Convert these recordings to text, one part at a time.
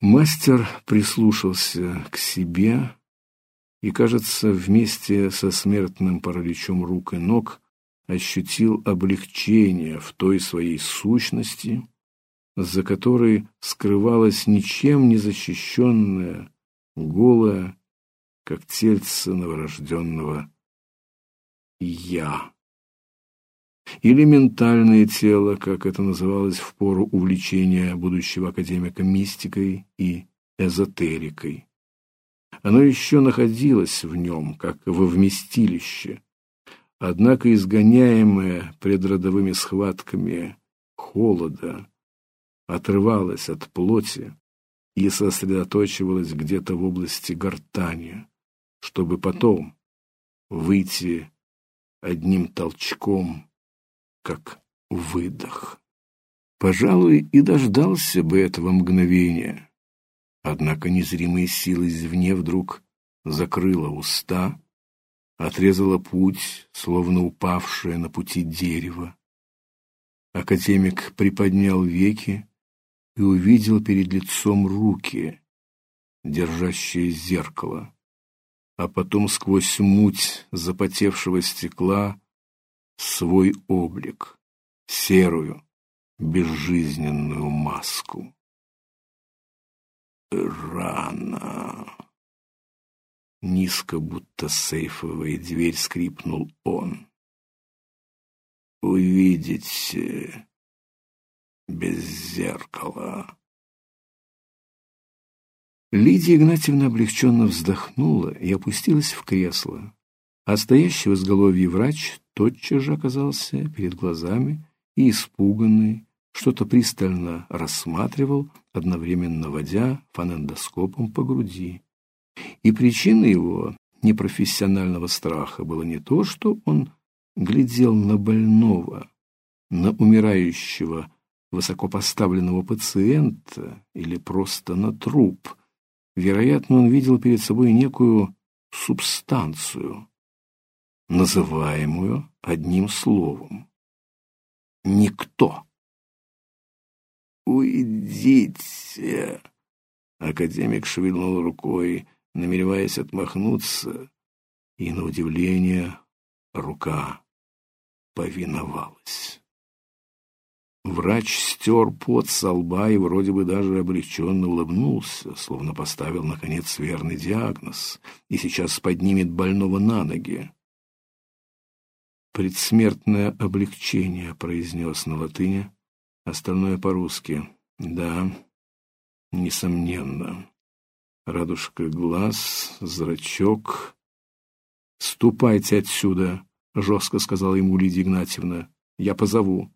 Мастер прислушался к себе и, кажется, вместе со смертным параличом рук и ног ощутил облегчение в той своей сущности, за которой скрывалась ничем не защищенная, голая, как тельце новорожденного «я». Или ментальное тело, как это называлось в пору увлечения будущего академика мистикой и эзотерикой. Оно еще находилось в нем, как во вместилище, однако изгоняемое предродовыми схватками холода отрывалось от плоти и сосредоточивалось где-то в области гортани, чтобы потом выйти одним толчком, как выдох. Пожалуй, и дождался бы этого мгновения. Однако незримая сила извне вдруг закрыла уста, отрезала путь, словно упавшее на пути дерево. Академик приподнял веки и увидел перед лицом руки, держащие зеркало, а потом сквозь муть запотевшего стекла свой облик, серую, безжизненную маску. Рано. Низко, будто сейфовая дверь, скрипнул он. Увидите без зеркала. Лидия Игнатьевна облегченно вздохнула и опустилась в кресло, а стоящий в изголовье врач тотчас же оказался перед глазами и, испуганный, что-то пристально рассматривал, одновременно водя фонендоскопом по груди. И причина его непрофессионального страха было не то, что он глядел на больного, на умирающего высокопоставленного пациента или просто на труп. Вероятно, он видел перед собой некую субстанцию, называемую одним словом. Никто. «Уйдите!» Академик шевельнул рукой, намереваясь отмахнуться, и, на удивление, рука повиновалась. Врач стер пот со лба и вроде бы даже облегченно улыбнулся, словно поставил, наконец, верный диагноз и сейчас поднимет больного на ноги. «Предсмертное облегчение», — произнес на латыни, остальное по-русски. «Да, несомненно. Радужка глаз, зрачок. Ступайте отсюда», — жестко сказала ему Лидия Игнатьевна. «Я позову».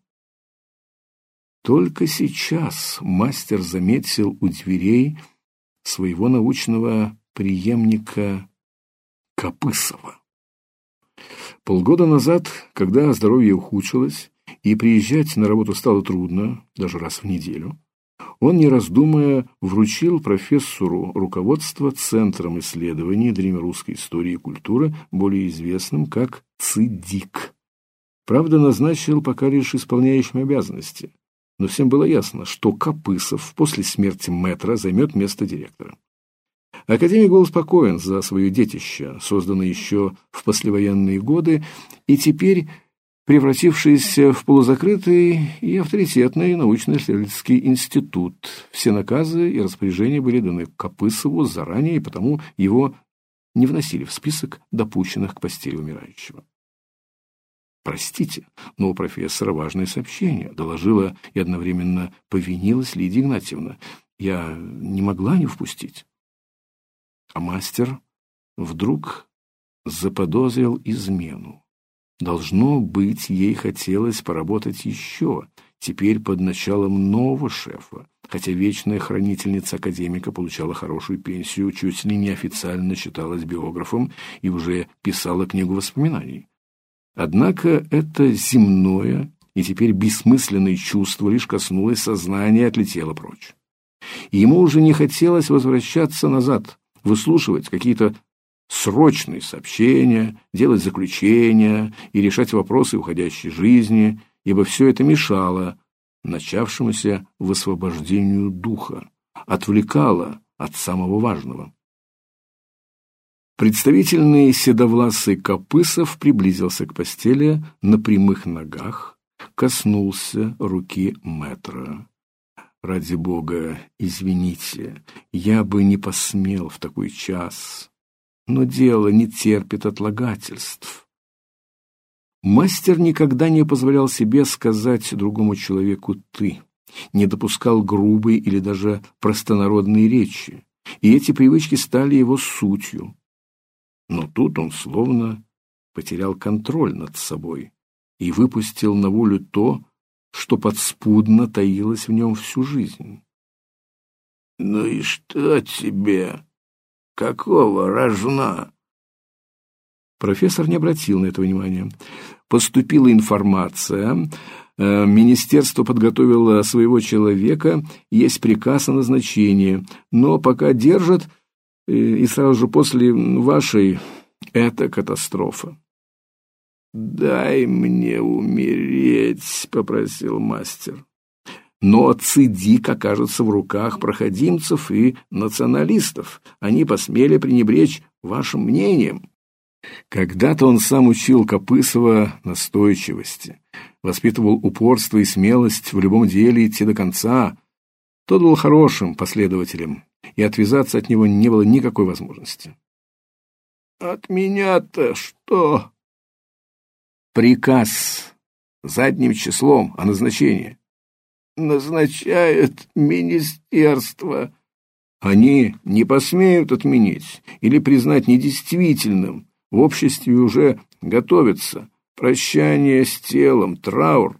Только сейчас мастер заметил у дверей своего научного преемника Копысова. Полгода назад, когда здоровье ухудшилось и приезжать на работу стало трудно, даже раз в неделю, он, не раздумывая, вручил профессору руководство Центром исследований древнерусской истории и культуры, более известным как ЦИДИК. Правда, назначил пока лишь исполняющим обязанности – но всем было ясно, что Копысов после смерти мэтра займет место директора. Академик был спокоен за свое детище, созданное еще в послевоенные годы, и теперь превратившийся в полузакрытый и авторитетный научно-исследовательский институт. Все наказы и распоряжения были даны Копысову заранее, и потому его не вносили в список допущенных к постели умирающего. «Простите, но у профессора важное сообщение», — доложила и одновременно повинилась Лидия Игнатьевна. «Я не могла не впустить». А мастер вдруг заподозрил измену. Должно быть, ей хотелось поработать еще, теперь под началом нового шефа, хотя вечная хранительница академика получала хорошую пенсию, чуть ли не официально считалась биографом и уже писала книгу воспоминаний. Однако это земное и теперь бессмысленное чувство лишь коснулось сознания и отлетело прочь. И ему уже не хотелось возвращаться назад, выслушивать какие-то срочные сообщения, делать заключения и решать вопросы уходящей жизни, ибо все это мешало начавшемуся высвобождению духа, отвлекало от самого важного. Представительный седовласый Копысов приблизился к постели на прямых ногах, коснулся руки мэтра. Ради бога, извините, я бы не посмел в такой час, но дело не терпит отлагательств. Мастер никогда не позволял себе сказать другому человеку «ты», не допускал грубой или даже простонародной речи, и эти привычки стали его сутью. Но тут он словно потерял контроль над собой и выпустил на волю то, что подспудно таилось в нем всю жизнь. «Ну и что тебе? Какого рожна?» Профессор не обратил на это внимания. Поступила информация, э, министерство подготовило своего человека, есть приказ о назначении, но пока держат, э, и сразу же после вашей, это катастрофа. «Дай мне умереть», — попросил мастер. Но цидик окажется в руках проходимцев и националистов. Они посмели пренебречь вашим мнением. Когда-то он сам учил Копысова настойчивости, воспитывал упорство и смелость в любом деле идти до конца. Тот был хорошим последователем, и отвязаться от него не было никакой возможности. «От меня-то что?» Приказ задним числом о назначении. Назначает министерство. Они не посмеют отменить или признать недействительным. В обществе уже готовятся. Прощание с телом, траур.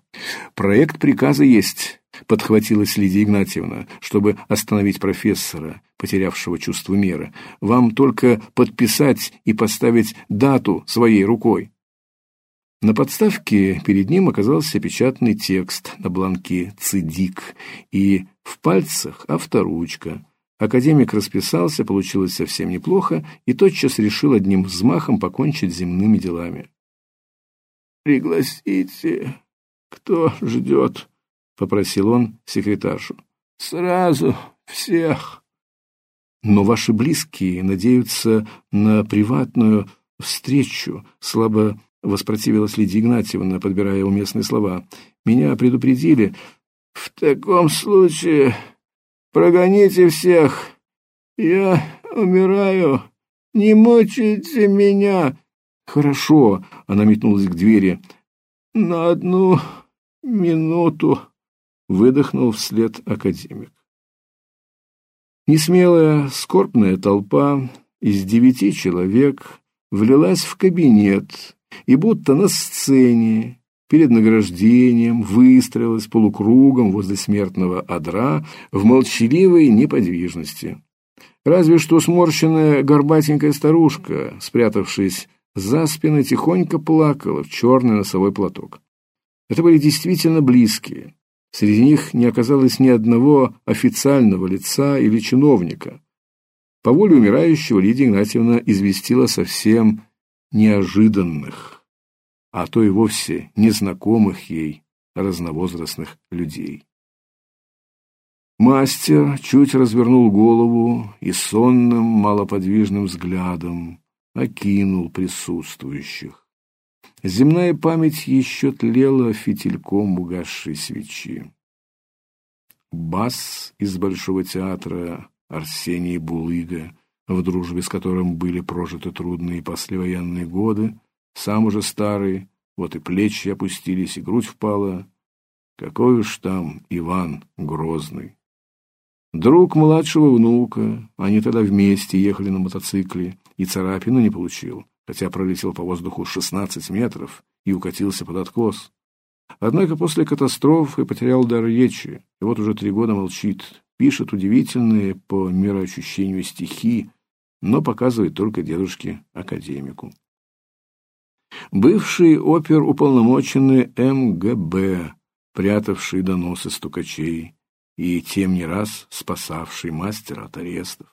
Проект приказа есть, подхватилась Лидия Игнатьевна, чтобы остановить профессора, потерявшего чувство меры. Вам только подписать и поставить дату своей рукой. На подставке перед ним оказался печатный текст на бланке «Цидик» и в пальцах авторучка. Академик расписался, получилось совсем неплохо, и тотчас решил одним взмахом покончить земными делами. «Пригласите, кто ждет?» — попросил он секретаршу. «Сразу всех». «Но ваши близкие надеются на приватную встречу», — слабо воспротивилась Лидия Игнатьевна, подбирая уместные слова. «Меня предупредили. В таком случае прогоните всех. Я умираю. Не мучайте меня!» «Хорошо», — она метнулась к двери. «На одну минуту», — выдохнул вслед академик. Несмелая, скорбная толпа из девяти человек влилась в кабинет, и будто на сцене перед награждением выстроилась полукругом возле смертного одра в молчаливой неподвижности. Разве что сморщенная горбатенькая старушка, спрятавшись за спиной, тихонько плакала в черный носовой платок. Это были действительно близкие. Среди них не оказалось ни одного официального лица или чиновника. По воле умирающего Лидия Игнатьевна известила совсем неожиданных, а то и вовсе незнакомых ей разновозрастных людей. Мастер чуть развернул голову и сонным, малоподвижным взглядом окинул присутствующих. Земная память еще тлела фитильком угасшей свечи. Бас из Большого театра Арсений Булыга в дружбе с которым были прожиты трудные послевоенные годы, сам уже старый, вот и плечи опустились, и грудь впала. Какой уж там Иван Грозный. Друг младшего внука, они тогда вместе ехали на мотоцикле, и царапину не получил, хотя пролетел по воздуху 16 метров и укатился под откос. Однако после катастрофы потерял дар речи, и вот уже три года молчит, пишет удивительные по мироощущению стихи, но показывает только дедушке-академику. Бывший опер-уполномоченный МГБ, прятавший доносы стукачей и тем не раз спасавший мастера от арестов.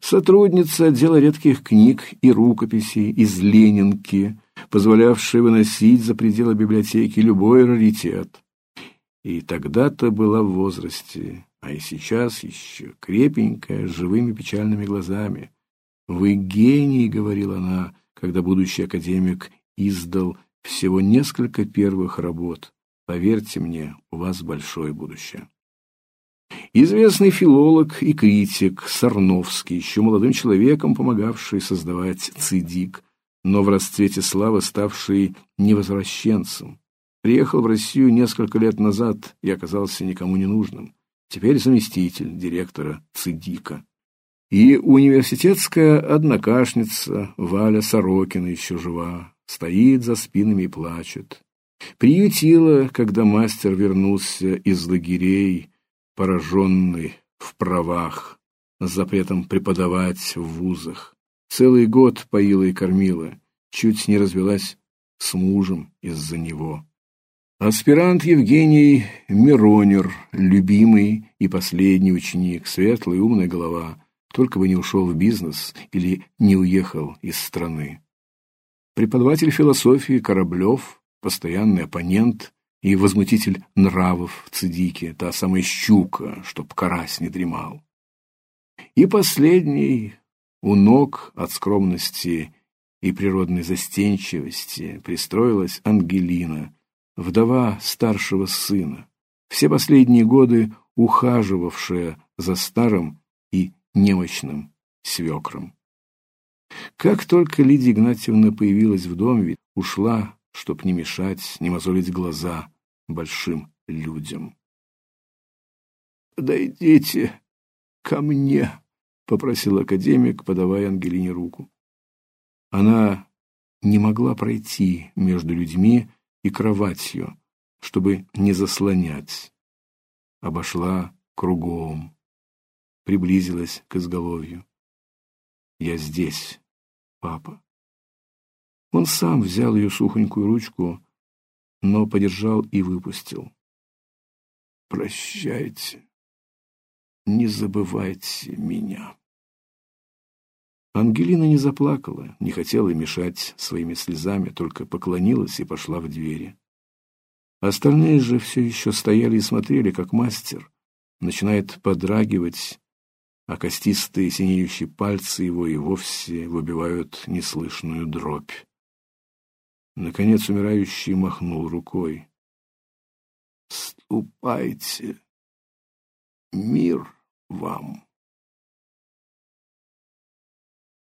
Сотрудница отдела редких книг и рукописей из Ленинки, позволявшая выносить за пределы библиотеки любой раритет. И тогда-то была в возрасте, а и сейчас еще крепенькая, с живыми печальными глазами. «Вы гений», — говорила она, когда будущий академик издал всего несколько первых работ. «Поверьте мне, у вас большое будущее». Известный филолог и критик Сарновский, еще молодым человеком помогавший создавать «Цидик», но в расцвете славы ставший невозвращенцем, приехал в Россию несколько лет назад и оказался никому не нужным. Теперь заместитель директора «Цидика». И университетская однокашница Валя Сорокина еще жива, стоит за спинами и плачет. Приютила, когда мастер вернулся из лагерей, пораженный в правах, с запретом преподавать в вузах. Целый год поила и кормила, чуть не развелась с мужем из-за него. Аспирант Евгений Миронер, любимый и последний ученик, светлая умная голова, только бы не ушел в бизнес или не уехал из страны. Преподаватель философии Кораблев, постоянный оппонент и возмутитель нравов в цидике, та самая щука, чтоб карась не дремал. И последний, у ног от скромности и природной застенчивости, пристроилась Ангелина, вдова старшего сына, все последние годы ухаживавшая за старым и немощным свекром. Как только Лидия Игнатьевна появилась в доме, ушла, чтоб не мешать, не мозолить глаза большим людям. «Подойдите ко мне», — попросил академик, подавая Ангелине руку. Она не могла пройти между людьми и кроватью, чтобы не заслонять. Обошла кругом, приблизилась к изголовью. «Я здесь, папа». Он сам взял ее сухонькую ручку, но подержал и выпустил. «Прощайте, не забывайте меня». Ангелина не заплакала, не хотела мешать своими слезами, только поклонилась и пошла в двери. Остальные же все еще стояли и смотрели, как мастер начинает подрагивать, а костистые синеющие пальцы его и вовсе выбивают неслышную дробь. Наконец умирающий махнул рукой. «Ступайте, мир вам!»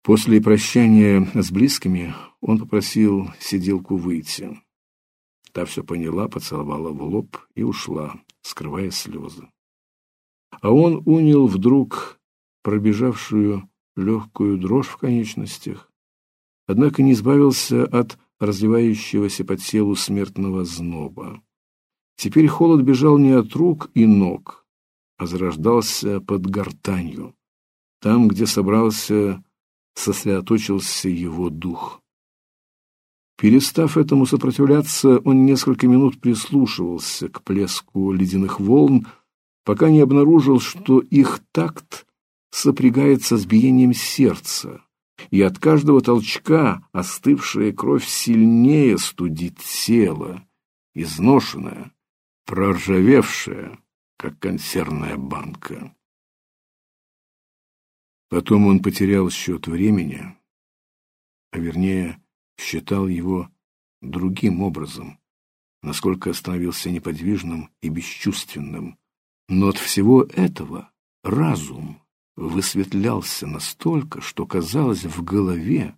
После прощания с близкими он попросил сиделку выйти. Та все поняла, поцеловала в лоб и ушла, скрывая слезы. А он унял вдруг пробежавшую легкую дрожь в конечностях, однако не избавился от разливающегося по телу смертного зноба. Теперь холод бежал не от рук и ног, а зарождался под гортанью, там, где собрался сосредоточился его дух. Перестав этому сопротивляться, он несколько минут прислушивался к плеску ледяных волн, пока не обнаружил, что их такт сопрягается с биением сердца, и от каждого толчка остывшая кровь сильнее студит тело, изношенное, проржавевшее, как консервная банка. Потом он потерял счет времени, а вернее, считал его другим образом, насколько становился неподвижным и бесчувственным. Но от всего этого разум высветлялся настолько, что казалось в голове,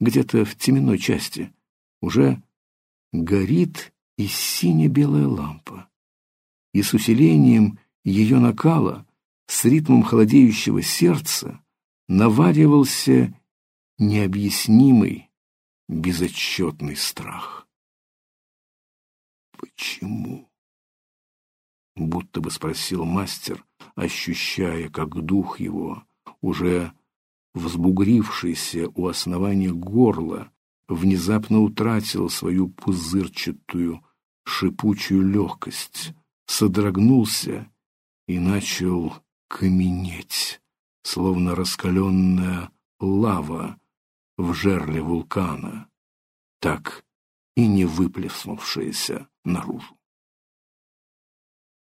где-то в теменной части, уже горит и сине-белая лампа. И с усилением ее накала, с ритмом холодеющего сердца, наваривался необъяснимый, безотчетный страх. «Почему?» — будто бы спросил мастер, ощущая, как дух его, уже взбугрившийся у основания горла, внезапно утратил свою пузырчатую, шипучую легкость, содрогнулся и начал каменеть словно раскаленная лава в жерле вулкана, так и не выплеснувшаяся наружу.